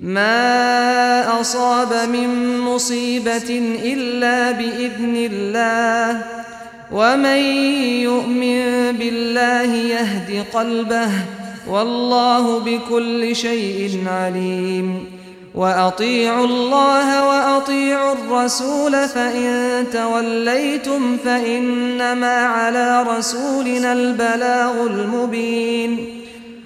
ما أصاب من مصيبة إلا بإذن الله ومن يؤمن بالله يهدي قلبه والله بكل شيء عليم وأطيعوا الله وأطيعوا الرسول فإن توليتم فإنما على رسولنا البلاغ المبين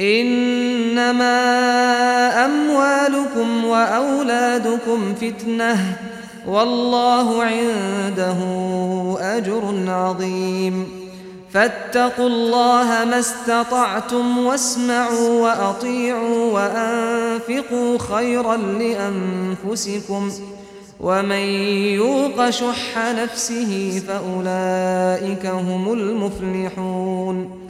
إنما أموالكم وأولادكم فتنة والله عنده أجر عظيم. فاتقوا الله ما استطعتم واسمعوا وأطيعوا وأنفقوا خيرا لأنفسكم ومن يوق شح نفسه فأولئك هم المفلحون.